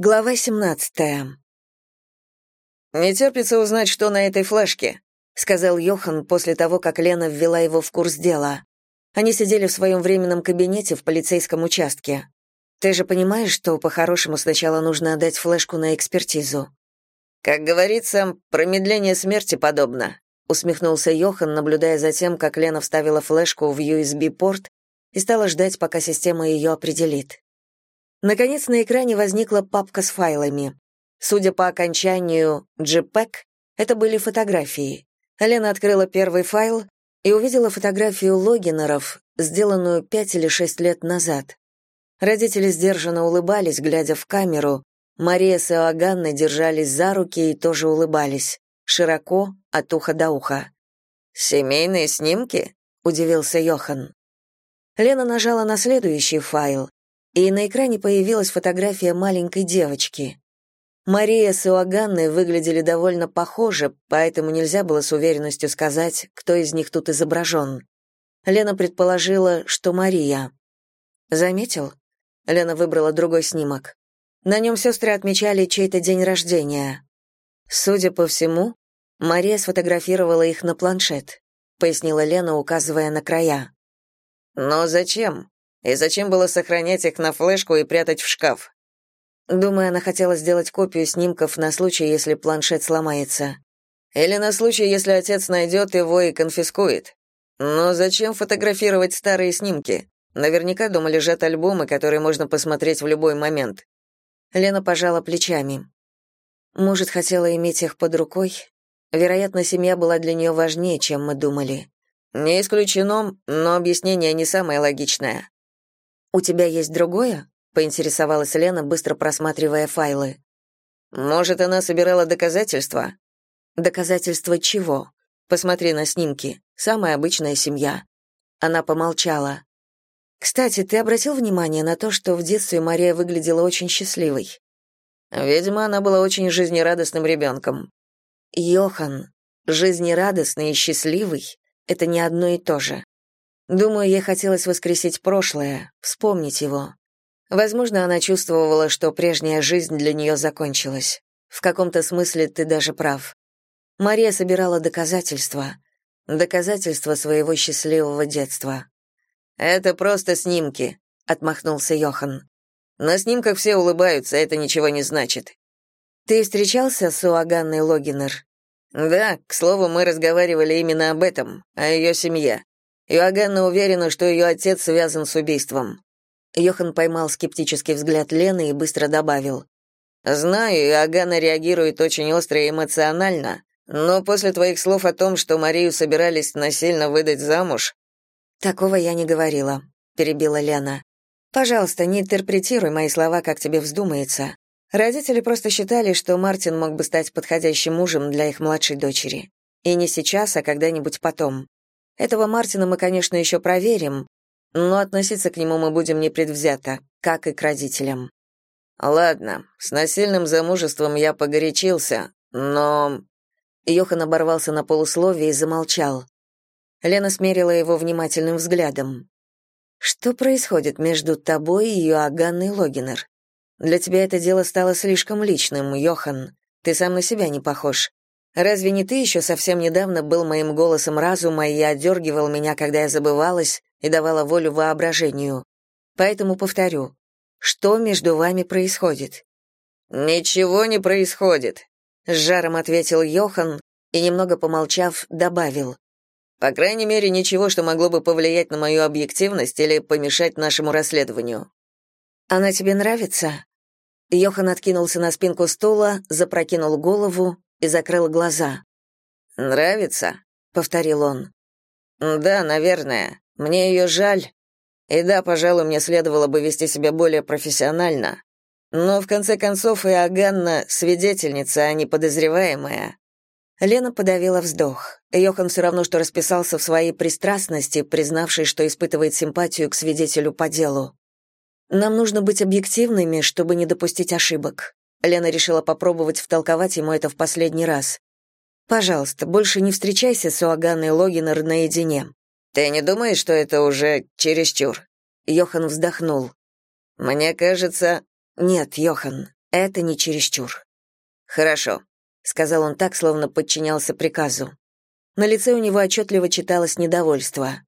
Глава 17. «Не терпится узнать, что на этой флешке», — сказал Йохан после того, как Лена ввела его в курс дела. Они сидели в своем временном кабинете в полицейском участке. «Ты же понимаешь, что по-хорошему сначала нужно отдать флешку на экспертизу?» «Как говорится, промедление смерти подобно», — усмехнулся Йохан, наблюдая за тем, как Лена вставила флешку в USB-порт и стала ждать, пока система ее определит. Наконец на экране возникла папка с файлами. Судя по окончанию JPEG, это были фотографии. Лена открыла первый файл и увидела фотографию логинеров, сделанную пять или шесть лет назад. Родители сдержанно улыбались, глядя в камеру. Мария с Иоганной держались за руки и тоже улыбались, широко, от уха до уха. «Семейные снимки?» — удивился Йохан. Лена нажала на следующий файл, и на экране появилась фотография маленькой девочки. Мария с Иоганной выглядели довольно похоже, поэтому нельзя было с уверенностью сказать, кто из них тут изображен. Лена предположила, что Мария. «Заметил?» Лена выбрала другой снимок. На нем сестры отмечали чей-то день рождения. Судя по всему, Мария сфотографировала их на планшет, пояснила Лена, указывая на края. «Но зачем?» И зачем было сохранять их на флешку и прятать в шкаф? Думаю, она хотела сделать копию снимков на случай, если планшет сломается. Или на случай, если отец найдет его и конфискует. Но зачем фотографировать старые снимки? Наверняка дома лежат альбомы, которые можно посмотреть в любой момент. Лена пожала плечами. Может, хотела иметь их под рукой? Вероятно, семья была для нее важнее, чем мы думали. Не исключено, но объяснение не самое логичное. «У тебя есть другое?» — поинтересовалась Лена, быстро просматривая файлы. «Может, она собирала доказательства?» «Доказательства чего?» «Посмотри на снимки. Самая обычная семья». Она помолчала. «Кстати, ты обратил внимание на то, что в детстве Мария выглядела очень счастливой?» «Видимо, она была очень жизнерадостным ребенком». «Йохан, жизнерадостный и счастливый — это не одно и то же. Думаю, ей хотелось воскресить прошлое, вспомнить его. Возможно, она чувствовала, что прежняя жизнь для нее закончилась. В каком-то смысле ты даже прав. Мария собирала доказательства. Доказательства своего счастливого детства. «Это просто снимки», — отмахнулся Йохан. «На снимках все улыбаются, это ничего не значит». «Ты встречался с Уаганной Логинер?» «Да, к слову, мы разговаривали именно об этом, о ее семье. Иоганна уверена, что ее отец связан с убийством. Йохан поймал скептический взгляд Лены и быстро добавил. «Знаю, Иоганна реагирует очень остро и эмоционально, но после твоих слов о том, что Марию собирались насильно выдать замуж...» «Такого я не говорила», — перебила Лена. «Пожалуйста, не интерпретируй мои слова, как тебе вздумается. Родители просто считали, что Мартин мог бы стать подходящим мужем для их младшей дочери. И не сейчас, а когда-нибудь потом. Этого Мартина мы, конечно, еще проверим, но относиться к нему мы будем непредвзято, как и к родителям. Ладно, с насильным замужеством я погорячился, но Йохан оборвался на полусловие и замолчал. Лена смерила его внимательным взглядом. Что происходит между тобой и Иоганной Логинер? Для тебя это дело стало слишком личным, Йохан. Ты сам на себя не похож. Разве не ты еще совсем недавно был моим голосом разума и одергивал меня, когда я забывалась и давала волю воображению? Поэтому повторю, что между вами происходит?» «Ничего не происходит», — с жаром ответил Йохан и, немного помолчав, добавил. «По крайней мере, ничего, что могло бы повлиять на мою объективность или помешать нашему расследованию». «Она тебе нравится?» Йохан откинулся на спинку стула, запрокинул голову и закрыл глаза. «Нравится?» — повторил он. «Да, наверное. Мне ее жаль. И да, пожалуй, мне следовало бы вести себя более профессионально. Но в конце концов и Аганна — свидетельница, а не подозреваемая». Лена подавила вздох. Йохан все равно, что расписался в своей пристрастности, признавший, что испытывает симпатию к свидетелю по делу. «Нам нужно быть объективными, чтобы не допустить ошибок. Лена решила попробовать втолковать ему это в последний раз. «Пожалуйста, больше не встречайся с Уаганой Логинер наедине». «Ты не думаешь, что это уже чересчур?» Йохан вздохнул. «Мне кажется...» «Нет, Йохан, Это не чересчур. Хорошо, сказал он так, словно подчинялся приказу. На лице у него отчетливо читалось недовольство.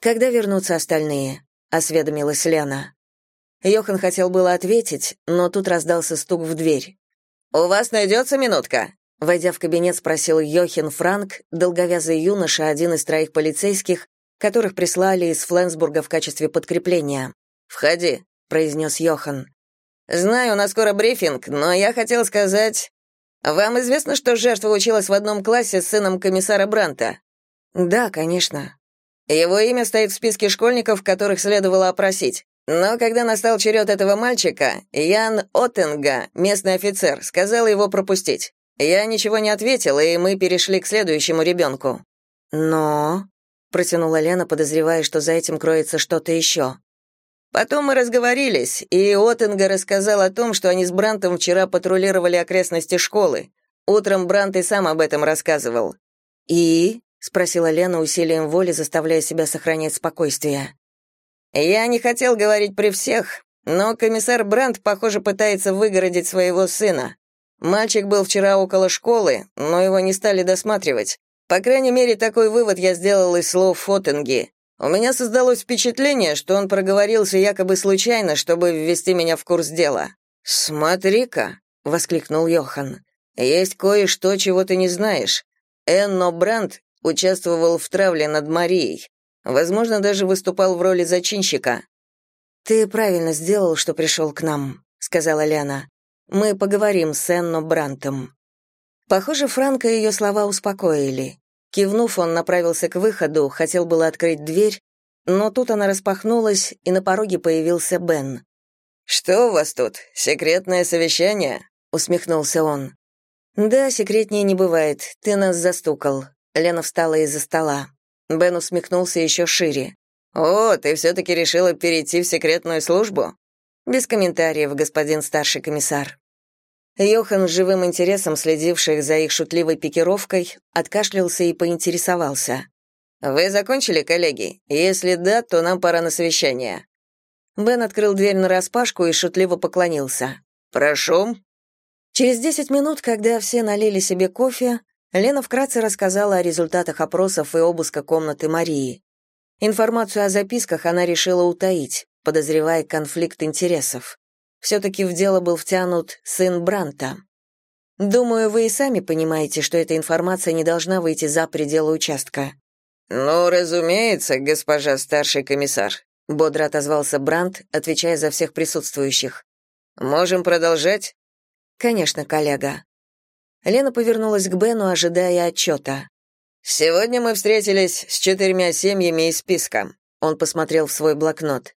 Когда вернутся остальные? осведомилась Лена. Йохан хотел было ответить, но тут раздался стук в дверь. «У вас найдется минутка?» Войдя в кабинет, спросил Йохин Франк, долговязый юноша, один из троих полицейских, которых прислали из Фленсбурга в качестве подкрепления. «Входи», — произнес Йохан. «Знаю, у нас скоро брифинг, но я хотел сказать... Вам известно, что жертва училась в одном классе с сыном комиссара Бранта?» «Да, конечно». «Его имя стоит в списке школьников, которых следовало опросить. Но когда настал черед этого мальчика, Ян Оттенга, местный офицер, сказал его пропустить. Я ничего не ответил, и мы перешли к следующему ребенку. «Но...» — протянула Лена, подозревая, что за этим кроется что-то еще. Потом мы разговорились, и Оттенга рассказал о том, что они с Брантом вчера патрулировали окрестности школы. Утром Брант и сам об этом рассказывал. «И?» — спросила Лена усилием воли, заставляя себя сохранять спокойствие. Я не хотел говорить при всех, но комиссар Брандт, похоже, пытается выгородить своего сына. Мальчик был вчера около школы, но его не стали досматривать. По крайней мере, такой вывод я сделал из слов Фотенги. У меня создалось впечатление, что он проговорился якобы случайно, чтобы ввести меня в курс дела. «Смотри-ка», — воскликнул Йохан, — «есть кое-что, чего ты не знаешь. Энно Брандт участвовал в травле над Марией. Возможно, даже выступал в роли зачинщика. «Ты правильно сделал, что пришел к нам», — сказала Ляна. «Мы поговорим с Энно Брантом». Похоже, Франка ее слова успокоили. Кивнув, он направился к выходу, хотел было открыть дверь, но тут она распахнулась, и на пороге появился Бен. «Что у вас тут? Секретное совещание?» — усмехнулся он. «Да, секретнее не бывает. Ты нас застукал». Лена встала из-за стола. Бен усмехнулся еще шире. «О, ты все-таки решила перейти в секретную службу?» «Без комментариев, господин старший комиссар». Йохан, с живым интересом следивший за их шутливой пикировкой, откашлялся и поинтересовался. «Вы закончили, коллеги? Если да, то нам пора на совещание». Бен открыл дверь нараспашку и шутливо поклонился. «Прошу». Через десять минут, когда все налили себе кофе, Лена вкратце рассказала о результатах опросов и обыска комнаты Марии. Информацию о записках она решила утаить, подозревая конфликт интересов. Все-таки в дело был втянут сын Бранта. Думаю, вы и сами понимаете, что эта информация не должна выйти за пределы участка. «Ну, разумеется, госпожа старший комиссар», — бодро отозвался Брант, отвечая за всех присутствующих. «Можем продолжать?» «Конечно, коллега», Лена повернулась к Бену, ожидая отчета. «Сегодня мы встретились с четырьмя семьями из списка». Он посмотрел в свой блокнот.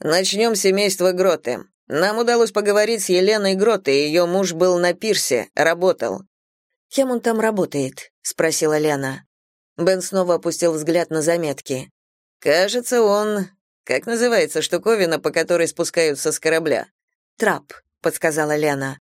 «Начнем с семейства Гроты. Нам удалось поговорить с Еленой Гротой, ее муж был на пирсе, работал». «Кем он там работает?» — спросила Лена. Бен снова опустил взгляд на заметки. «Кажется, он... Как называется штуковина, по которой спускаются с корабля?» «Трап», — подсказала Лена.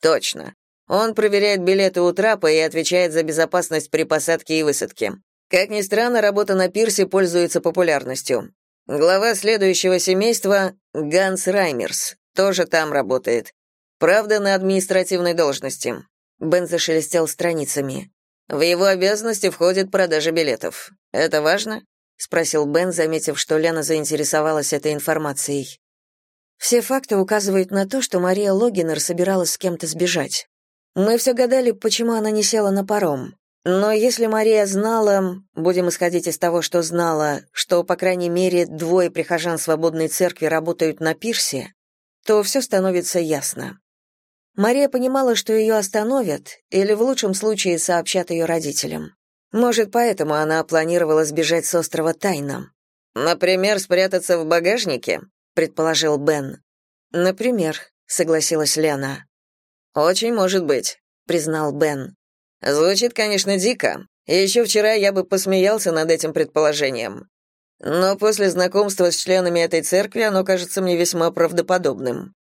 «Точно. Он проверяет билеты у трапа и отвечает за безопасность при посадке и высадке. Как ни странно, работа на пирсе пользуется популярностью. Глава следующего семейства — Ганс Раймерс, тоже там работает. Правда, на административной должности. Бен зашелестел страницами. В его обязанности входит продажа билетов. Это важно? спросил Бен, заметив, что Лена заинтересовалась этой информацией. Все факты указывают на то, что Мария Логинер собиралась с кем-то сбежать. Мы все гадали, почему она не села на паром. Но если Мария знала, будем исходить из того, что знала, что, по крайней мере, двое прихожан свободной церкви работают на пирсе, то все становится ясно. Мария понимала, что ее остановят, или в лучшем случае сообщат ее родителям. Может, поэтому она планировала сбежать с острова тайно. «Например, спрятаться в багажнике?» — предположил Бен. «Например», — согласилась Лена. «Очень может быть», — признал Бен. «Звучит, конечно, дико. Еще вчера я бы посмеялся над этим предположением. Но после знакомства с членами этой церкви оно кажется мне весьма правдоподобным».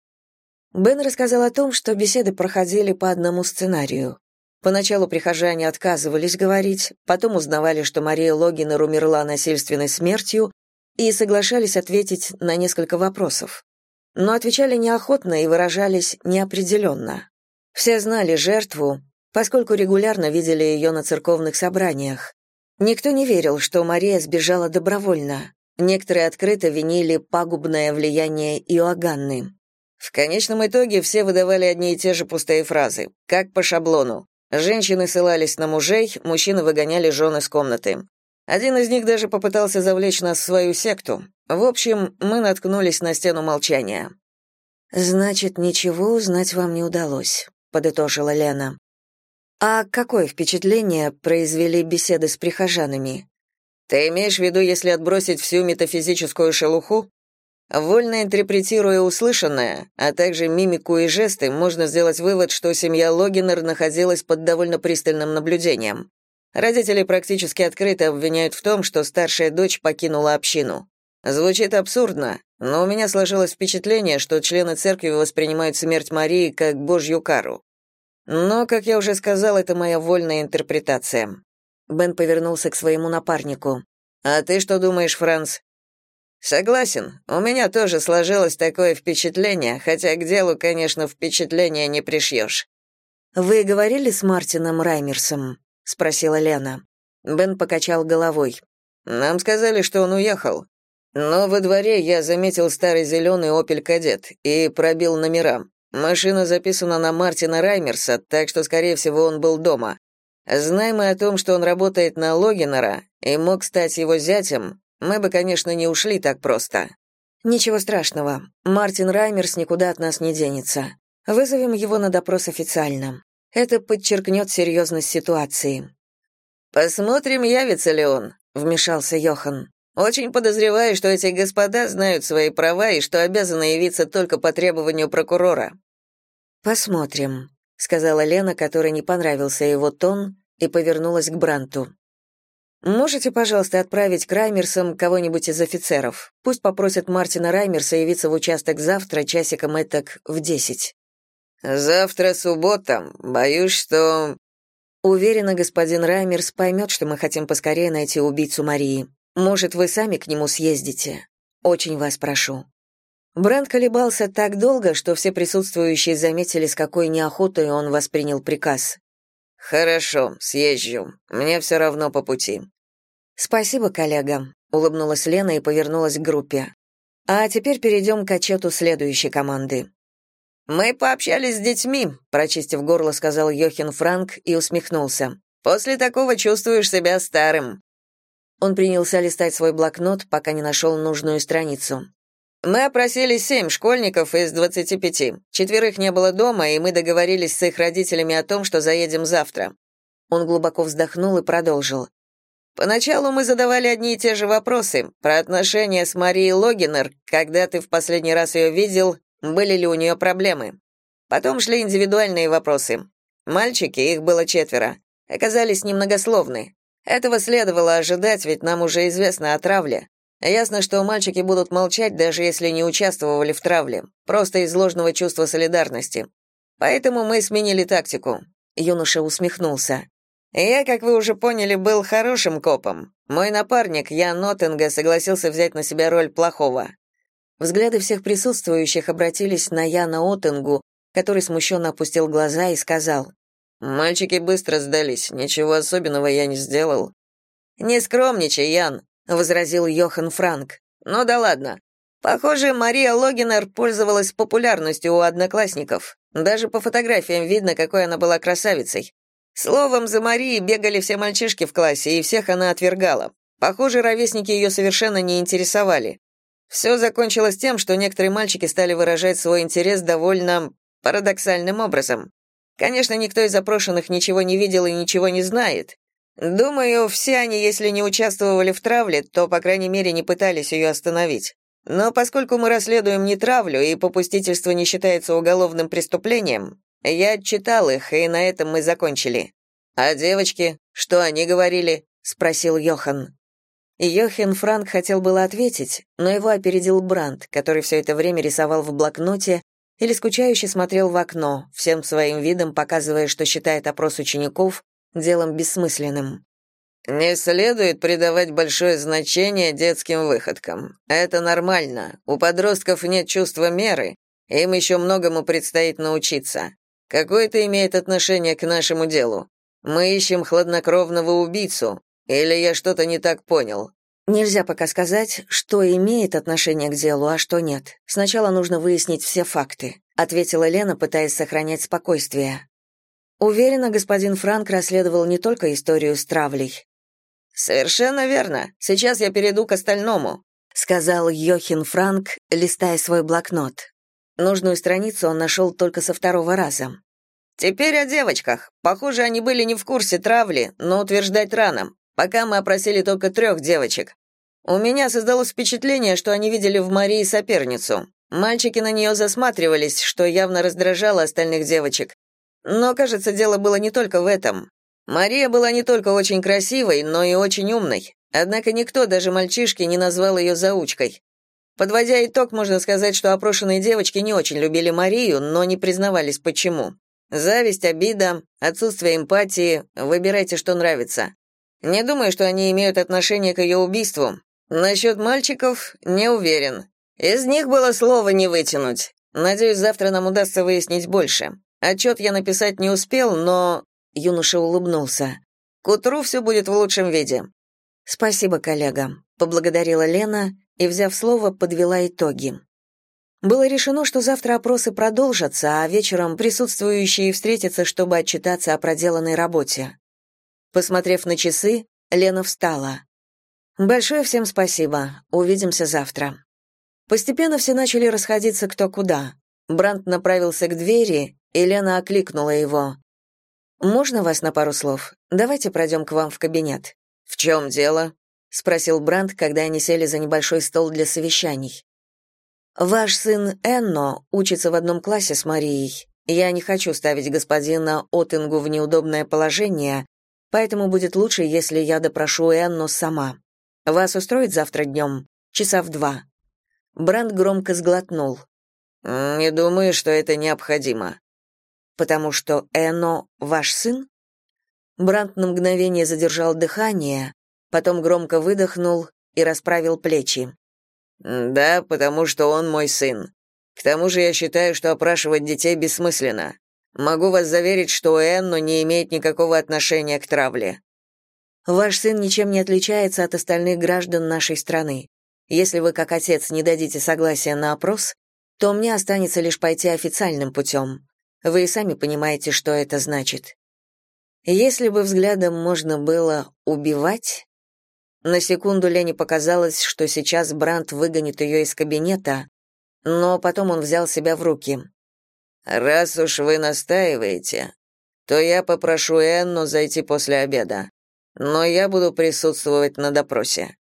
Бен рассказал о том, что беседы проходили по одному сценарию. Поначалу прихожане отказывались говорить, потом узнавали, что Мария Логинер умерла насильственной смертью, и соглашались ответить на несколько вопросов. но отвечали неохотно и выражались неопределенно. Все знали жертву, поскольку регулярно видели ее на церковных собраниях. Никто не верил, что Мария сбежала добровольно. Некоторые открыто винили пагубное влияние Иоганны. В конечном итоге все выдавали одни и те же пустые фразы, как по шаблону. Женщины ссылались на мужей, мужчины выгоняли жен из комнаты. Один из них даже попытался завлечь нас в свою секту. В общем, мы наткнулись на стену молчания. «Значит, ничего узнать вам не удалось», — подытожила Лена. «А какое впечатление произвели беседы с прихожанами?» «Ты имеешь в виду, если отбросить всю метафизическую шелуху?» Вольно интерпретируя услышанное, а также мимику и жесты, можно сделать вывод, что семья Логинер находилась под довольно пристальным наблюдением. Родители практически открыто обвиняют в том, что старшая дочь покинула общину. Звучит абсурдно, но у меня сложилось впечатление, что члены церкви воспринимают смерть Марии как божью кару. Но, как я уже сказал, это моя вольная интерпретация. Бен повернулся к своему напарнику. А ты что думаешь, Франц? Согласен. У меня тоже сложилось такое впечатление, хотя к делу, конечно, впечатление не пришьешь. Вы говорили с Мартином Раймерсом? спросила Лена. Бен покачал головой. Нам сказали, что он уехал. Но во дворе я заметил старый зеленый Opel Кадет и пробил номера. Машина записана на Мартина Раймерса, так что, скорее всего, он был дома. Знаем мы о том, что он работает на Логинера и мог стать его зятем, мы бы, конечно, не ушли так просто. Ничего страшного. Мартин Раймерс никуда от нас не денется. Вызовем его на допрос официально. Это подчеркнет серьезность ситуации. Посмотрим, явится ли он, вмешался Йохан. Очень подозреваю, что эти господа знают свои права и что обязаны явиться только по требованию прокурора. Посмотрим, сказала Лена, которой не понравился его тон, и повернулась к Бранту. Можете, пожалуйста, отправить к Раймерсам кого-нибудь из офицеров? Пусть попросят Мартина Раймерса явиться в участок завтра часиком этак в десять». «Завтра суббота. Боюсь, что...» Уверена, господин Раймерс поймет, что мы хотим поскорее найти убийцу Марии. Может, вы сами к нему съездите? Очень вас прошу». Бранд колебался так долго, что все присутствующие заметили, с какой неохотой он воспринял приказ. «Хорошо, съезжу. Мне все равно по пути». «Спасибо, коллега», — улыбнулась Лена и повернулась к группе. «А теперь перейдем к отчету следующей команды». «Мы пообщались с детьми», — прочистив горло, сказал Йохин Франк и усмехнулся. «После такого чувствуешь себя старым». Он принялся листать свой блокнот, пока не нашел нужную страницу. Мы опросили семь школьников из двадцати пяти. Четверых не было дома, и мы договорились с их родителями о том, что заедем завтра. Он глубоко вздохнул и продолжил. Поначалу мы задавали одни и те же вопросы про отношения с Марией Логинер, когда ты в последний раз ее видел, были ли у нее проблемы. Потом шли индивидуальные вопросы. Мальчики, их было четверо, оказались немногословны. Этого следовало ожидать, ведь нам уже известно о травле. Ясно, что мальчики будут молчать, даже если не участвовали в травле, просто из ложного чувства солидарности. Поэтому мы сменили тактику. Юноша усмехнулся. Я, как вы уже поняли, был хорошим копом. Мой напарник, Ян Ноттенга, согласился взять на себя роль плохого. Взгляды всех присутствующих обратились на Яна Оттенгу, который смущенно опустил глаза и сказал, «Мальчики быстро сдались, ничего особенного я не сделал». «Не скромничай, Ян возразил Йохан Франк. Ну да ладно. Похоже, Мария Логинер пользовалась популярностью у одноклассников. Даже по фотографиям видно, какой она была красавицей. Словом, за Марией бегали все мальчишки в классе, и всех она отвергала. Похоже, ровесники ее совершенно не интересовали. Все закончилось тем, что некоторые мальчики стали выражать свой интерес довольно парадоксальным образом. Конечно, никто из запрошенных ничего не видел и ничего не знает, Думаю, все они, если не участвовали в травле, то, по крайней мере, не пытались ее остановить. Но поскольку мы расследуем не травлю и попустительство не считается уголовным преступлением, я отчитал их, и на этом мы закончили. А девочки, что они говорили? спросил Йохан. Йохен Франк хотел было ответить, но его опередил Бранд, который все это время рисовал в блокноте или скучающе смотрел в окно, всем своим видом показывая, что считает опрос учеников делом бессмысленным. Не следует придавать большое значение детским выходкам. Это нормально. У подростков нет чувства меры, им еще многому предстоит научиться. Какое это имеет отношение к нашему делу? Мы ищем хладнокровного убийцу, или я что-то не так понял? Нельзя пока сказать, что имеет отношение к делу, а что нет. Сначала нужно выяснить все факты, ответила Лена, пытаясь сохранять спокойствие. Уверена, господин Франк расследовал не только историю с травлей. Совершенно верно. Сейчас я перейду к остальному, сказал Йохин Франк, листая свой блокнот. Нужную страницу он нашел только со второго раза. Теперь о девочках. Похоже, они были не в курсе травли, но утверждать рано. Пока мы опросили только трех девочек. У меня создалось впечатление, что они видели в Марии соперницу. Мальчики на нее засматривались, что явно раздражало остальных девочек. Но, кажется, дело было не только в этом. Мария была не только очень красивой, но и очень умной. Однако никто, даже мальчишки, не назвал ее заучкой. Подводя итог, можно сказать, что опрошенные девочки не очень любили Марию, но не признавались почему. Зависть, обида, отсутствие эмпатии, выбирайте, что нравится. Не думаю, что они имеют отношение к ее убийству. Насчет мальчиков не уверен. Из них было слово не вытянуть. Надеюсь, завтра нам удастся выяснить больше. Отчет я написать не успел, но...» Юноша улыбнулся. «К утру все будет в лучшем виде». «Спасибо, коллега», — поблагодарила Лена и, взяв слово, подвела итоги. Было решено, что завтра опросы продолжатся, а вечером присутствующие встретятся, чтобы отчитаться о проделанной работе. Посмотрев на часы, Лена встала. «Большое всем спасибо. Увидимся завтра». Постепенно все начали расходиться кто куда. Бранд направился к двери, и Лена окликнула его. «Можно вас на пару слов? Давайте пройдем к вам в кабинет». «В чем дело?» — спросил Бранд, когда они сели за небольшой стол для совещаний. «Ваш сын Энно учится в одном классе с Марией. Я не хочу ставить господина Отингу в неудобное положение, поэтому будет лучше, если я допрошу Энну сама. Вас устроит завтра днем? Часа в два». Бранд громко сглотнул. «Не думаю, что это необходимо». «Потому что Энно ваш сын?» Бранд на мгновение задержал дыхание, потом громко выдохнул и расправил плечи. «Да, потому что он мой сын. К тому же я считаю, что опрашивать детей бессмысленно. Могу вас заверить, что Энно не имеет никакого отношения к травле». «Ваш сын ничем не отличается от остальных граждан нашей страны. Если вы, как отец, не дадите согласия на опрос, то мне останется лишь пойти официальным путем. Вы и сами понимаете, что это значит. Если бы взглядом можно было убивать... На секунду Лене показалось, что сейчас Бранд выгонит ее из кабинета, но потом он взял себя в руки. «Раз уж вы настаиваете, то я попрошу Энну зайти после обеда, но я буду присутствовать на допросе».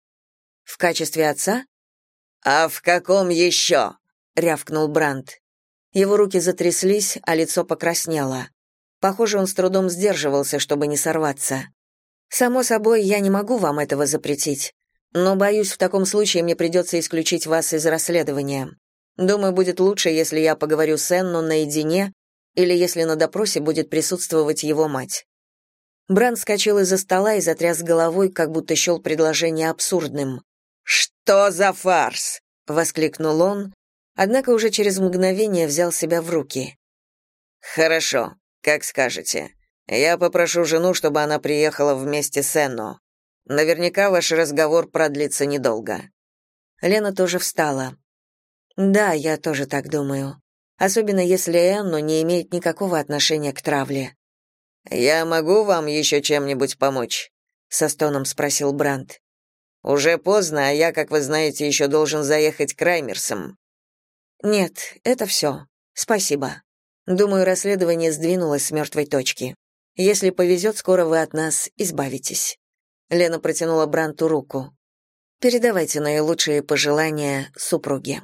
«В качестве отца?» «А в каком еще?» — рявкнул Бранд. Его руки затряслись, а лицо покраснело. Похоже, он с трудом сдерживался, чтобы не сорваться. «Само собой, я не могу вам этого запретить, но, боюсь, в таком случае мне придется исключить вас из расследования. Думаю, будет лучше, если я поговорю с Энно наедине или если на допросе будет присутствовать его мать». Бранд вскочил из-за стола и затряс головой, как будто счел предложение абсурдным. «Что за фарс?» — воскликнул он, однако уже через мгновение взял себя в руки. «Хорошо. Как скажете. Я попрошу жену, чтобы она приехала вместе с Энно. Наверняка ваш разговор продлится недолго. Лена тоже встала. Да, я тоже так думаю. Особенно если Энно не имеет никакого отношения к травле. Я могу вам еще чем-нибудь помочь? со стоном спросил Бранд. Уже поздно, а я, как вы знаете, еще должен заехать к Раймерсам. Нет, это все. Спасибо. Думаю, расследование сдвинулось с мертвой точки. Если повезет, скоро вы от нас избавитесь». Лена протянула Бранту руку. «Передавайте наилучшие пожелания супруге».